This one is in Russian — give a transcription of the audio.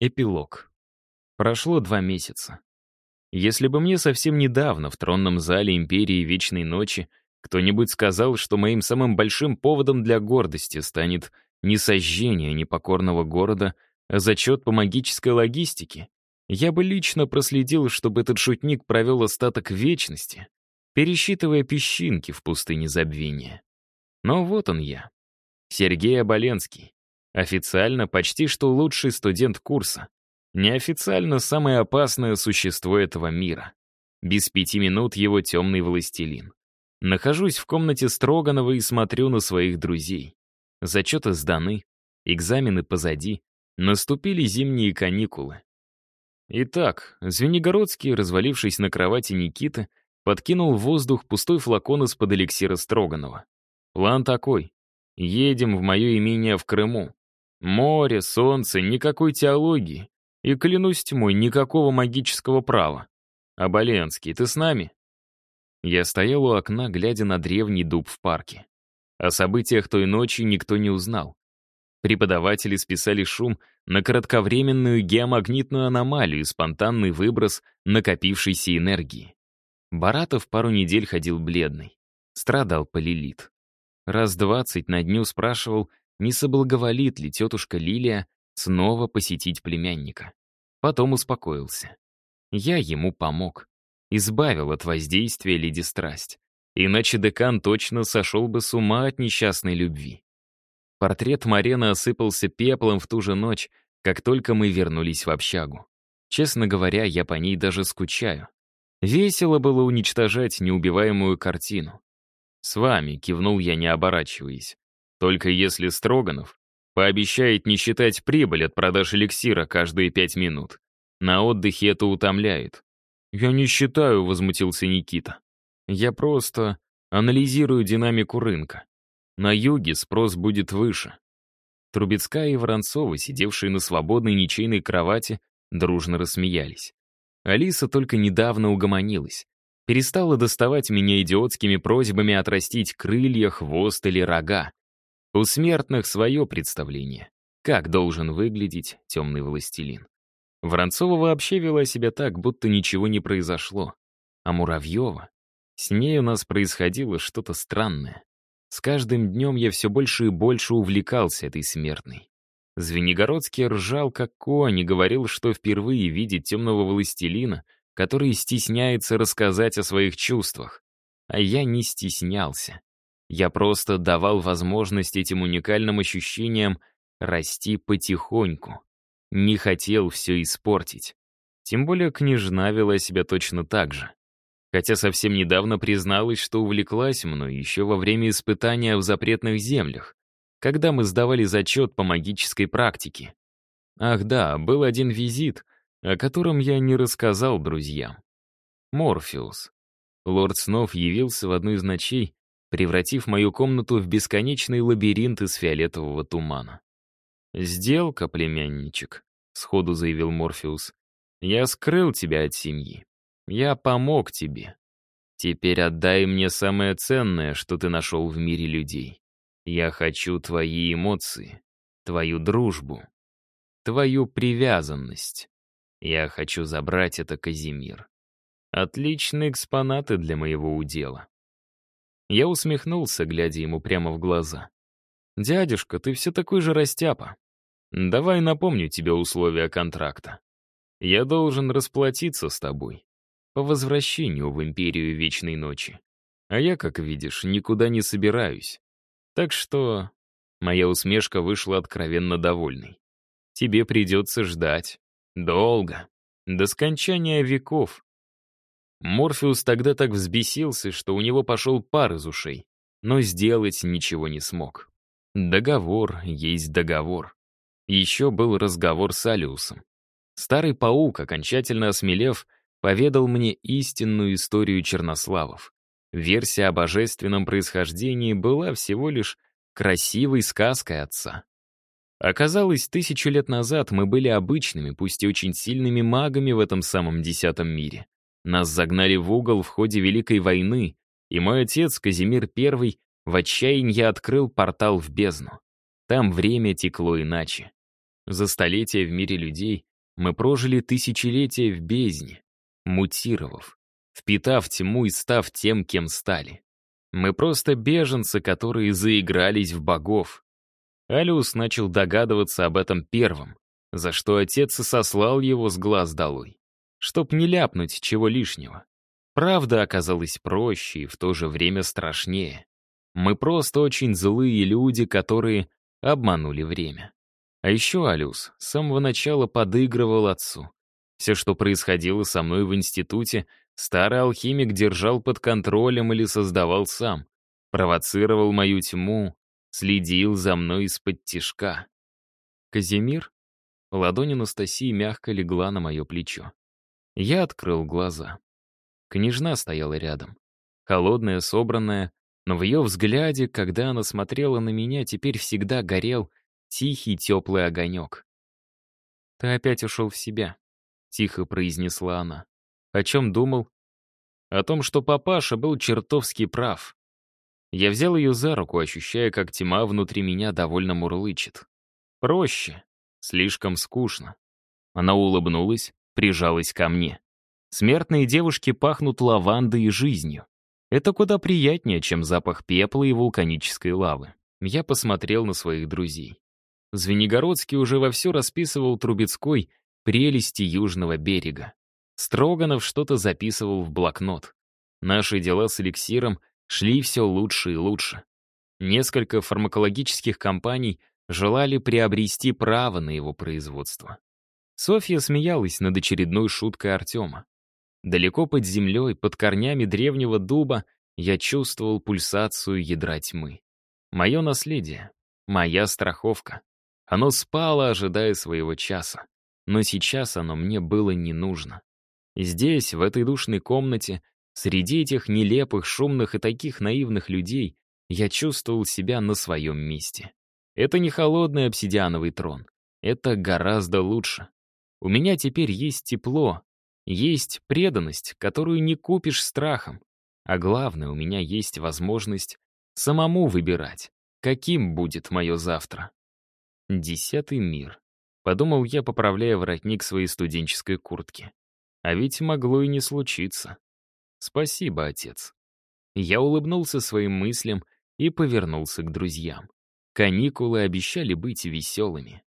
Эпилог. Прошло два месяца. Если бы мне совсем недавно в тронном зале Империи Вечной Ночи кто-нибудь сказал, что моим самым большим поводом для гордости станет не сожжение непокорного города, а зачет по магической логистике, я бы лично проследил, чтобы этот шутник провел остаток вечности, пересчитывая песчинки в пустыне забвения. Но вот он я, Сергей Оболенский, Официально почти что лучший студент курса. Неофициально самое опасное существо этого мира. Без пяти минут его темный властелин. Нахожусь в комнате Строганова и смотрю на своих друзей. Зачеты сданы, экзамены позади, наступили зимние каникулы. Итак, Звенигородский, развалившись на кровати Никиты, подкинул в воздух пустой флакон из-под эликсира Строганова. План такой. Едем в мое имение в Крыму. Море, солнце, никакой теологии. И, клянусь тьмой, никакого магического права. Оболенский, ты с нами? Я стоял у окна, глядя на древний дуб в парке. О событиях той ночи никто не узнал. Преподаватели списали шум на кратковременную геомагнитную аномалию и спонтанный выброс накопившейся энергии. Баратов пару недель ходил бледный. Страдал полилит. Раз двадцать на дню спрашивал, не соблаговолит ли тетушка Лилия снова посетить племянника. Потом успокоился. Я ему помог. Избавил от воздействия леди страсть. Иначе декан точно сошел бы с ума от несчастной любви. Портрет Марена осыпался пеплом в ту же ночь, как только мы вернулись в общагу. Честно говоря, я по ней даже скучаю. Весело было уничтожать неубиваемую картину. «С вами», — кивнул я, не оборачиваясь. Только если Строганов пообещает не считать прибыль от продаж эликсира каждые пять минут. На отдыхе это утомляет. «Я не считаю», — возмутился Никита. «Я просто анализирую динамику рынка. На юге спрос будет выше». Трубецкая и Воронцова, сидевшие на свободной ничейной кровати, дружно рассмеялись. Алиса только недавно угомонилась. Перестала доставать меня идиотскими просьбами отрастить крылья, хвост или рога. У смертных свое представление, как должен выглядеть темный властелин. Воронцова вообще вела себя так, будто ничего не произошло. А Муравьева? С ней у нас происходило что-то странное. С каждым днем я все больше и больше увлекался этой смертной. Звенигородский ржал, как конь, и говорил, что впервые видит темного властелина, который стесняется рассказать о своих чувствах. А я не стеснялся. Я просто давал возможность этим уникальным ощущениям расти потихоньку. Не хотел все испортить. Тем более княжна вела себя точно так же. Хотя совсем недавно призналась, что увлеклась мной еще во время испытания в запретных землях, когда мы сдавали зачет по магической практике. Ах да, был один визит, о котором я не рассказал друзьям. Морфеус. Лорд Снов явился в одну из ночей превратив мою комнату в бесконечный лабиринт из фиолетового тумана. «Сделка, племянничек», — сходу заявил Морфеус. «Я скрыл тебя от семьи. Я помог тебе. Теперь отдай мне самое ценное, что ты нашел в мире людей. Я хочу твои эмоции, твою дружбу, твою привязанность. Я хочу забрать это Казимир. Отличные экспонаты для моего удела. Я усмехнулся, глядя ему прямо в глаза. «Дядюшка, ты все такой же растяпа. Давай напомню тебе условия контракта. Я должен расплатиться с тобой по возвращению в Империю Вечной Ночи. А я, как видишь, никуда не собираюсь. Так что...» Моя усмешка вышла откровенно довольной. «Тебе придется ждать. Долго. До скончания веков. Морфеус тогда так взбесился, что у него пошел пар из ушей, но сделать ничего не смог. Договор есть договор. Еще был разговор с Алиусом. Старый паук, окончательно осмелев, поведал мне истинную историю чернославов. Версия о божественном происхождении была всего лишь красивой сказкой отца. Оказалось, тысячу лет назад мы были обычными, пусть и очень сильными магами в этом самом десятом мире. Нас загнали в угол в ходе Великой войны, и мой отец, Казимир I, в отчаянии открыл портал в бездну. Там время текло иначе. За столетия в мире людей мы прожили тысячелетия в бездне, мутировав, впитав тьму и став тем, кем стали. Мы просто беженцы, которые заигрались в богов. Алиус начал догадываться об этом первым, за что отец и сослал его с глаз долой, чтоб не ляпнуть чего лишнего. Правда оказалась проще и в то же время страшнее. Мы просто очень злые люди, которые обманули время. А еще Алиус с самого начала подыгрывал отцу. Все, что происходило со мной в институте, старый алхимик держал под контролем или создавал сам. Провоцировал мою тьму, следил за мной из-под тишка. Казимир? Ладонь Анастасии мягко легла на мое плечо. Я открыл глаза. Княжна стояла рядом. Холодная, собранная, но в ее взгляде, когда она смотрела на меня, теперь всегда горел тихий теплый огонек. «Ты опять ушел в себя», — тихо произнесла она. «О чем думал?» «О том, что папаша был чертовски прав». Я взял ее за руку, ощущая, как тьма внутри меня довольно мурлычет. «Проще. Слишком скучно». Она улыбнулась, прижалась ко мне. Смертные девушки пахнут лавандой и жизнью. Это куда приятнее, чем запах пепла и вулканической лавы. Я посмотрел на своих друзей. Звенигородский уже вовсю расписывал Трубецкой прелести южного берега. Строганов что-то записывал в блокнот. Наши дела с эликсиром шли все лучше и лучше. Несколько фармакологических компаний желали приобрести право на его производство. Софья смеялась над очередной шуткой Артема. Далеко под землей, под корнями древнего дуба, я чувствовал пульсацию ядра тьмы. Мое наследие, моя страховка. Оно спало, ожидая своего часа. Но сейчас оно мне было не нужно. Здесь, в этой душной комнате, среди этих нелепых, шумных и таких наивных людей, я чувствовал себя на своем месте. Это не холодный обсидиановый трон. Это гораздо лучше. У меня теперь есть тепло, есть преданность, которую не купишь страхом. А главное, у меня есть возможность самому выбирать, каким будет мое завтра. Десятый мир. Подумал я, поправляя воротник своей студенческой куртки. А ведь могло и не случиться. Спасибо, отец. Я улыбнулся своим мыслям и повернулся к друзьям. Каникулы обещали быть веселыми.